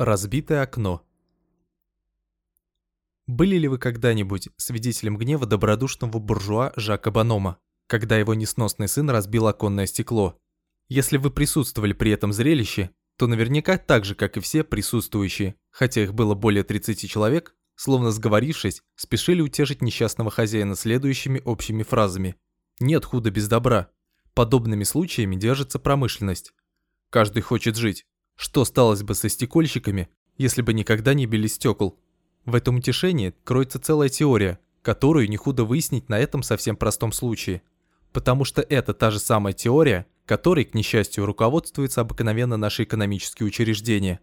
Разбитое окно. Были ли вы когда-нибудь свидетелем гнева добродушного буржуа Жака Банома, когда его несносный сын разбил оконное стекло? Если вы присутствовали при этом зрелище, то наверняка так же, как и все присутствующие, хотя их было более 30 человек, словно сговорившись, спешили утешить несчастного хозяина следующими общими фразами. «Нет худа без добра». Подобными случаями держится промышленность. Каждый хочет жить. Что сталось бы со стекольщиками, если бы никогда не били стекол? В этом утешении кроется целая теория, которую не худо выяснить на этом совсем простом случае. Потому что это та же самая теория, которой, к несчастью, руководствуются обыкновенно наши экономические учреждения.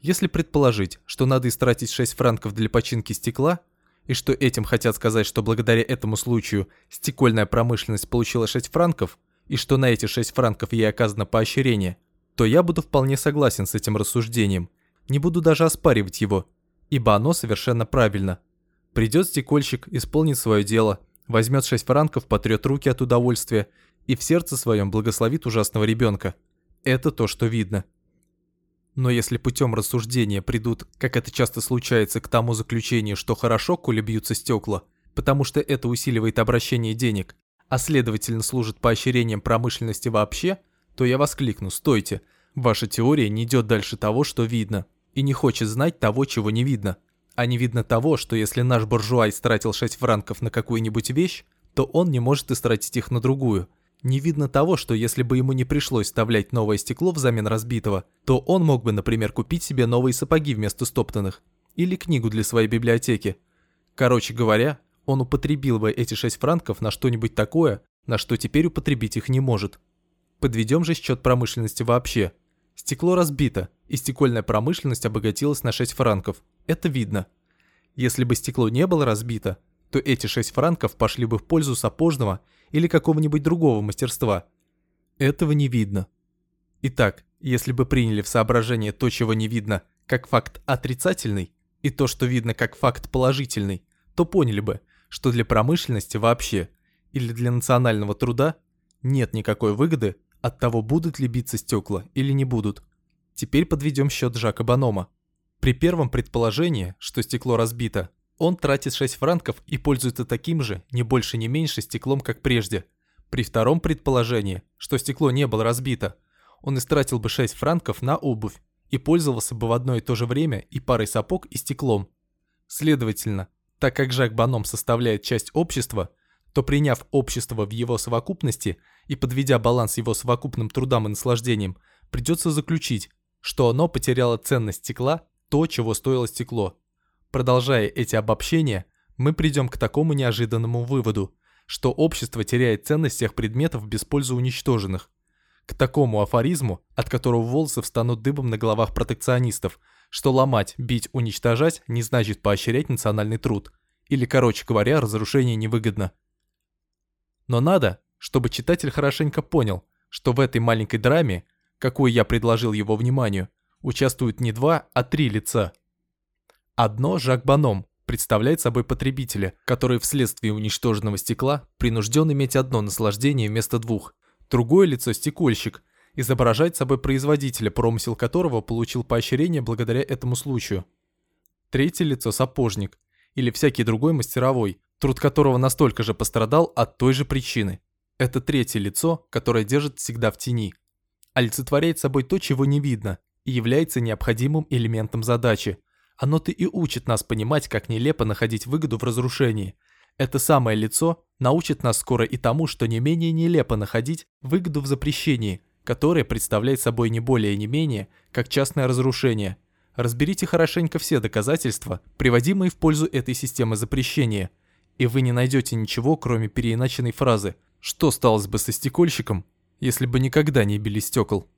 Если предположить, что надо истратить 6 франков для починки стекла, и что этим хотят сказать, что благодаря этому случаю стекольная промышленность получила 6 франков, и что на эти 6 франков ей оказано поощрение – то я буду вполне согласен с этим рассуждением, не буду даже оспаривать его, ибо оно совершенно правильно. Придет стекольщик, исполнит свое дело, возьмет 6 франков, потрет руки от удовольствия и в сердце своем благословит ужасного ребенка. Это то, что видно. Но если путем рассуждения придут, как это часто случается, к тому заключению, что хорошо, коли бьются стекла, потому что это усиливает обращение денег, а следовательно служит поощрением промышленности вообще – то я воскликну «Стойте! Ваша теория не идет дальше того, что видно, и не хочет знать того, чего не видно. А не видно того, что если наш буржуа истратил 6 франков на какую-нибудь вещь, то он не может истратить их на другую. Не видно того, что если бы ему не пришлось вставлять новое стекло взамен разбитого, то он мог бы, например, купить себе новые сапоги вместо стоптанных. Или книгу для своей библиотеки. Короче говоря, он употребил бы эти 6 франков на что-нибудь такое, на что теперь употребить их не может. Подведем же счет промышленности вообще. Стекло разбито, и стекольная промышленность обогатилась на 6 франков. Это видно. Если бы стекло не было разбито, то эти 6 франков пошли бы в пользу сапожного или какого-нибудь другого мастерства. Этого не видно. Итак, если бы приняли в соображение то, чего не видно, как факт отрицательный, и то, что видно как факт положительный, то поняли бы, что для промышленности вообще или для национального труда нет никакой выгоды от того, будут ли биться стекла или не будут. Теперь подведем счет Жака Банома. При первом предположении, что стекло разбито, он тратит 6 франков и пользуется таким же, не больше не меньше, стеклом, как прежде. При втором предположении, что стекло не было разбито, он истратил бы 6 франков на обувь и пользовался бы в одно и то же время и парой сапог, и стеклом. Следовательно, так как Жак Баном составляет часть общества, то приняв общество в его совокупности и подведя баланс его совокупным трудам и наслаждением, придется заключить, что оно потеряло ценность стекла, то, чего стоило стекло. Продолжая эти обобщения, мы придем к такому неожиданному выводу, что общество теряет ценность всех предметов без пользы уничтоженных. К такому афоризму, от которого волосы встанут дыбом на головах протекционистов, что ломать, бить, уничтожать не значит поощрять национальный труд. Или, короче говоря, разрушение невыгодно. Но надо, чтобы читатель хорошенько понял, что в этой маленькой драме, какую я предложил его вниманию, участвуют не два, а три лица. Одно Жак Баном представляет собой потребителя, который вследствие уничтоженного стекла принужден иметь одно наслаждение вместо двух. Другое лицо – стекольщик, изображает собой производителя, промысел которого получил поощрение благодаря этому случаю. Третье лицо – сапожник, или всякий другой мастеровой, труд которого настолько же пострадал от той же причины. Это третье лицо, которое держит всегда в тени. Олицетворяет собой то, чего не видно, и является необходимым элементом задачи. Оно-то и учит нас понимать, как нелепо находить выгоду в разрушении. Это самое лицо научит нас скоро и тому, что не менее нелепо находить выгоду в запрещении, которое представляет собой не более и не менее, как частное разрушение. Разберите хорошенько все доказательства, приводимые в пользу этой системы запрещения – и вы не найдете ничего, кроме переиначенной фразы «Что сталось бы со стекольщиком, если бы никогда не били стекол?»